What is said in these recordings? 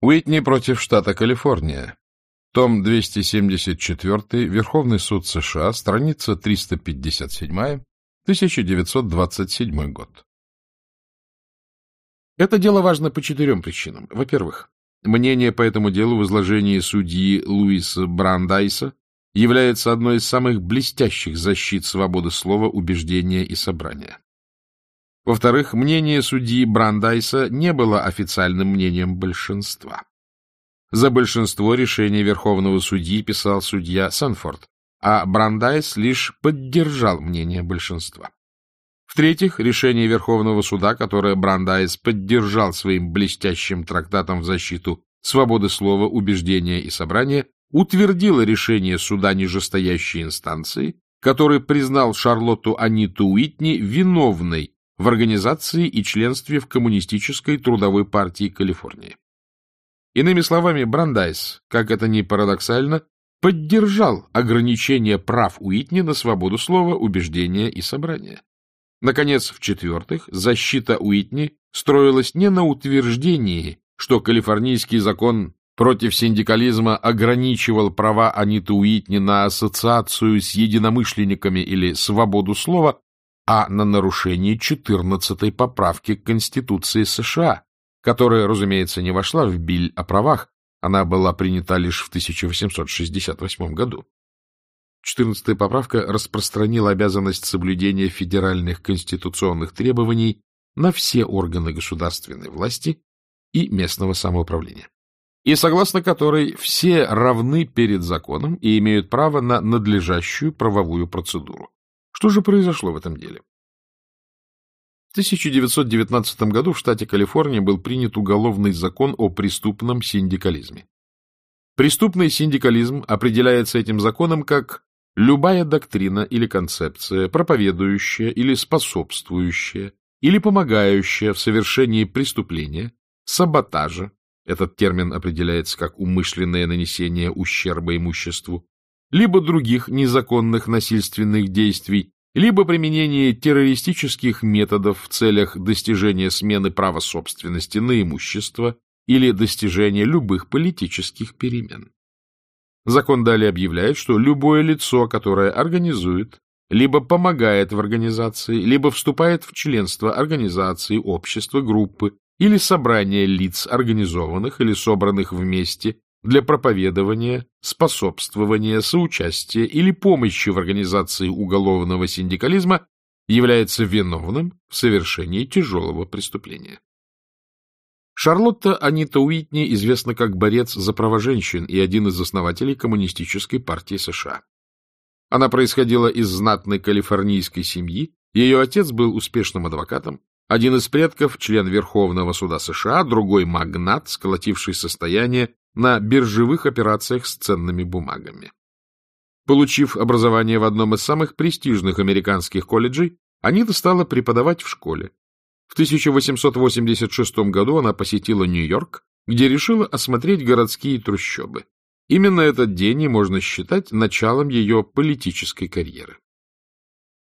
Уитни против штата Калифорния. Том 274, Верховный суд США, страница 357, 1927 год. Это дело важно по четырем причинам. Во-первых, мнение по этому делу в изложении судьи Луиса Брандайса является одной из самых блестящих защит свободы слова, убеждения и собрания. Во-вторых, мнение судьи Брандайса не было официальным мнением большинства. За большинство решений Верховного судьи писал судья Санфорд, а Брандайс лишь поддержал мнение большинства. В-третьих, решение Верховного суда, которое Брандайс поддержал своим блестящим трактатом в защиту свободы слова, убеждения и собрания, утвердило решение суда нижестоящей инстанции, который признал Шарлотту Аниту Уитни виновной в организации и членстве в Коммунистической трудовой партии Калифорнии. Иными словами, Брандайс, как это ни парадоксально, поддержал ограничение прав Уитни на свободу слова, убеждения и собрания. Наконец, в-четвертых, защита Уитни строилась не на утверждении, что калифорнийский закон против синдикализма ограничивал права Аниты Уитни на ассоциацию с единомышленниками или свободу слова, а на нарушение 14-й поправки к Конституции США, которая, разумеется, не вошла в Биль о правах, она была принята лишь в 1868 году. 14-я поправка распространила обязанность соблюдения федеральных конституционных требований на все органы государственной власти и местного самоуправления, и согласно которой все равны перед законом и имеют право на надлежащую правовую процедуру. Что же произошло в этом деле? В 1919 году в штате Калифорния был принят уголовный закон о преступном синдикализме. Преступный синдикализм определяется этим законом как любая доктрина или концепция, проповедующая или способствующая или помогающая в совершении преступления, саботажа, этот термин определяется как умышленное нанесение ущерба имуществу, либо других незаконных насильственных действий, либо применение террористических методов в целях достижения смены права собственности на имущество или достижения любых политических перемен. Закон далее объявляет, что любое лицо, которое организует, либо помогает в организации, либо вступает в членство организации, общества, группы или собрания лиц, организованных или собранных вместе для проповедования, способствования, соучастия или помощи в организации уголовного синдикализма является виновным в совершении тяжелого преступления. Шарлотта Анита Уитни известна как борец за права женщин и один из основателей Коммунистической партии США. Она происходила из знатной калифорнийской семьи, ее отец был успешным адвокатом, один из предков – член Верховного суда США, другой – магнат, сколотивший состояние на биржевых операциях с ценными бумагами. Получив образование в одном из самых престижных американских колледжей, Анита стала преподавать в школе. В 1886 году она посетила Нью-Йорк, где решила осмотреть городские трущобы. Именно этот день и можно считать началом ее политической карьеры.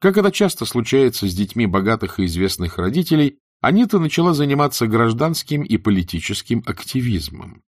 Как это часто случается с детьми богатых и известных родителей, Анита начала заниматься гражданским и политическим активизмом.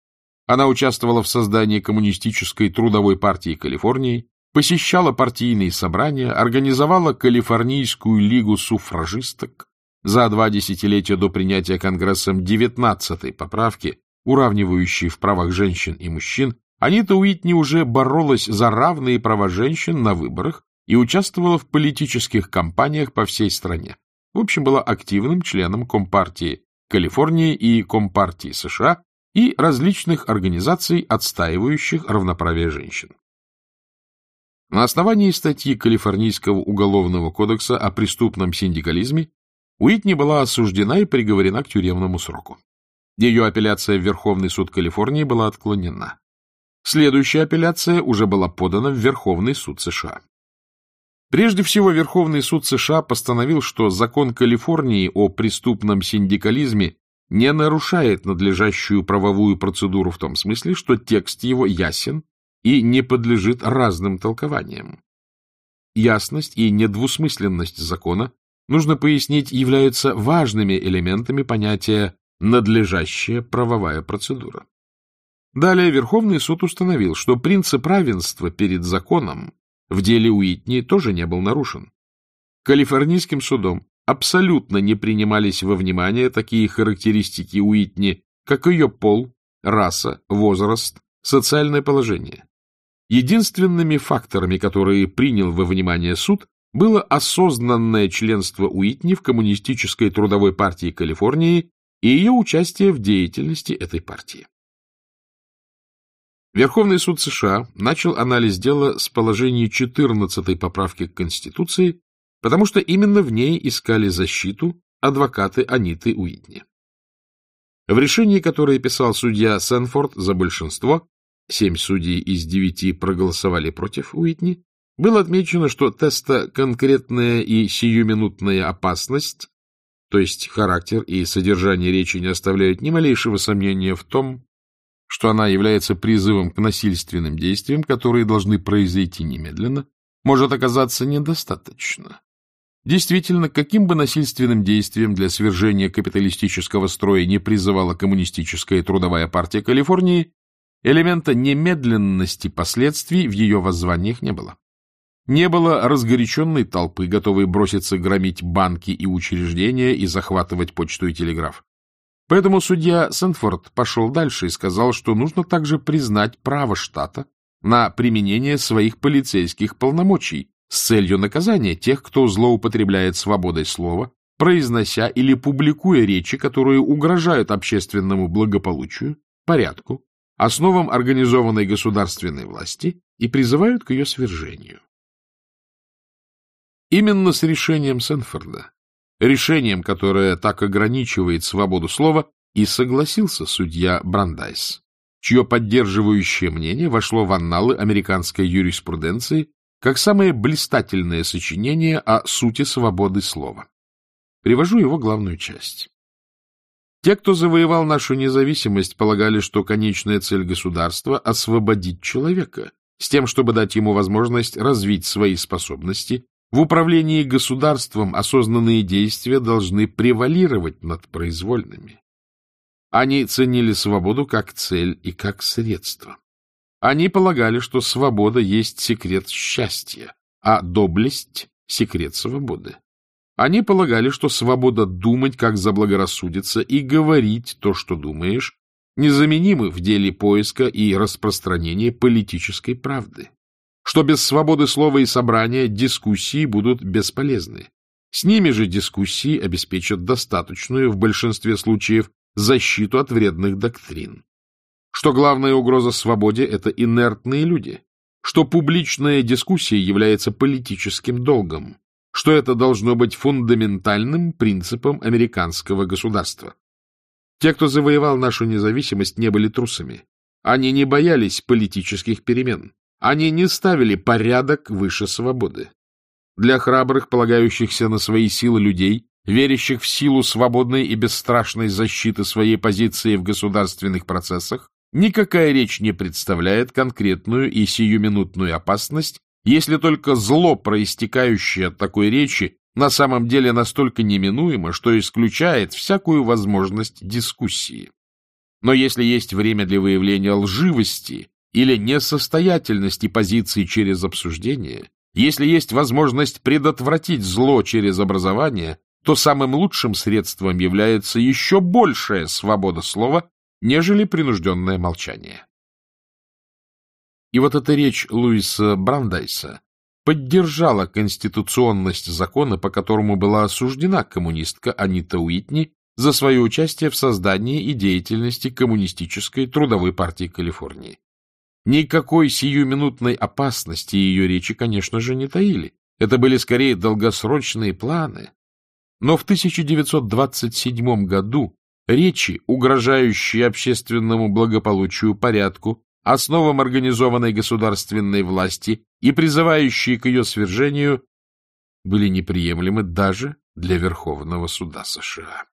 Она участвовала в создании Коммунистической трудовой партии Калифорнии, посещала партийные собрания, организовала Калифорнийскую лигу суфражисток. За два десятилетия до принятия Конгрессом 19-й поправки, уравнивающей в правах женщин и мужчин, Анита Уитни уже боролась за равные права женщин на выборах и участвовала в политических кампаниях по всей стране. В общем, была активным членом Компартии Калифорнии и Компартии США и различных организаций, отстаивающих равноправие женщин. На основании статьи Калифорнийского уголовного кодекса о преступном синдикализме Уитни была осуждена и приговорена к тюремному сроку. Ее апелляция в Верховный суд Калифорнии была отклонена. Следующая апелляция уже была подана в Верховный суд США. Прежде всего, Верховный суд США постановил, что закон Калифорнии о преступном синдикализме не нарушает надлежащую правовую процедуру в том смысле, что текст его ясен и не подлежит разным толкованиям. Ясность и недвусмысленность закона, нужно пояснить, являются важными элементами понятия «надлежащая правовая процедура». Далее Верховный суд установил, что принцип равенства перед законом в деле Уитни тоже не был нарушен. Калифорнийским судом абсолютно не принимались во внимание такие характеристики Уитни, как ее пол, раса, возраст, социальное положение. Единственными факторами, которые принял во внимание суд, было осознанное членство Уитни в Коммунистической трудовой партии Калифорнии и ее участие в деятельности этой партии. Верховный суд США начал анализ дела с положения 14 поправки к Конституции, потому что именно в ней искали защиту адвокаты Аниты Уитни. В решении, которое писал судья Сенфорд за большинство, семь судей из девяти проголосовали против Уитни, было отмечено, что теста «конкретная и сиюминутная опасность», то есть характер и содержание речи не оставляют ни малейшего сомнения в том, что она является призывом к насильственным действиям, которые должны произойти немедленно, может оказаться недостаточно. Действительно, каким бы насильственным действием для свержения капиталистического строя не призывала коммунистическая трудовая партия Калифорнии, элемента немедленности последствий в ее воззваниях не было. Не было разгоряченной толпы, готовой броситься громить банки и учреждения и захватывать почту и телеграф. Поэтому судья Сэнфорд пошел дальше и сказал, что нужно также признать право штата на применение своих полицейских полномочий с целью наказания тех, кто злоупотребляет свободой слова, произнося или публикуя речи, которые угрожают общественному благополучию, порядку, основам организованной государственной власти и призывают к ее свержению. Именно с решением Сенфорда, решением, которое так ограничивает свободу слова, и согласился судья Брандайс, чье поддерживающее мнение вошло в анналы американской юриспруденции как самое блистательное сочинение о сути свободы слова. Привожу его главную часть. Те, кто завоевал нашу независимость, полагали, что конечная цель государства — освободить человека, с тем, чтобы дать ему возможность развить свои способности в управлении государством осознанные действия должны превалировать над произвольными. Они ценили свободу как цель и как средство. Они полагали, что свобода есть секрет счастья, а доблесть — секрет свободы. Они полагали, что свобода думать, как заблагорассудится, и говорить то, что думаешь, незаменимы в деле поиска и распространения политической правды что без свободы слова и собрания дискуссии будут бесполезны. С ними же дискуссии обеспечат достаточную, в большинстве случаев, защиту от вредных доктрин. Что главная угроза свободе — это инертные люди, что публичная дискуссия является политическим долгом, что это должно быть фундаментальным принципом американского государства. Те, кто завоевал нашу независимость, не были трусами. Они не боялись политических перемен. Они не ставили порядок выше свободы. Для храбрых, полагающихся на свои силы людей, верящих в силу свободной и бесстрашной защиты своей позиции в государственных процессах, никакая речь не представляет конкретную и сиюминутную опасность, если только зло, проистекающее от такой речи, на самом деле настолько неминуемо, что исключает всякую возможность дискуссии. Но если есть время для выявления лживости или несостоятельности позиции через обсуждение, если есть возможность предотвратить зло через образование, то самым лучшим средством является еще большая свобода слова, нежели принужденное молчание. И вот эта речь Луиса Брандайса поддержала конституционность закона, по которому была осуждена коммунистка Анита Уитни за свое участие в создании и деятельности Коммунистической трудовой партии Калифорнии. Никакой сиюминутной опасности ее речи, конечно же, не таили. Это были скорее долгосрочные планы. Но в 1927 году речи, угрожающие общественному благополучию, порядку, основам организованной государственной власти и призывающие к ее свержению, были неприемлемы даже для Верховного суда США.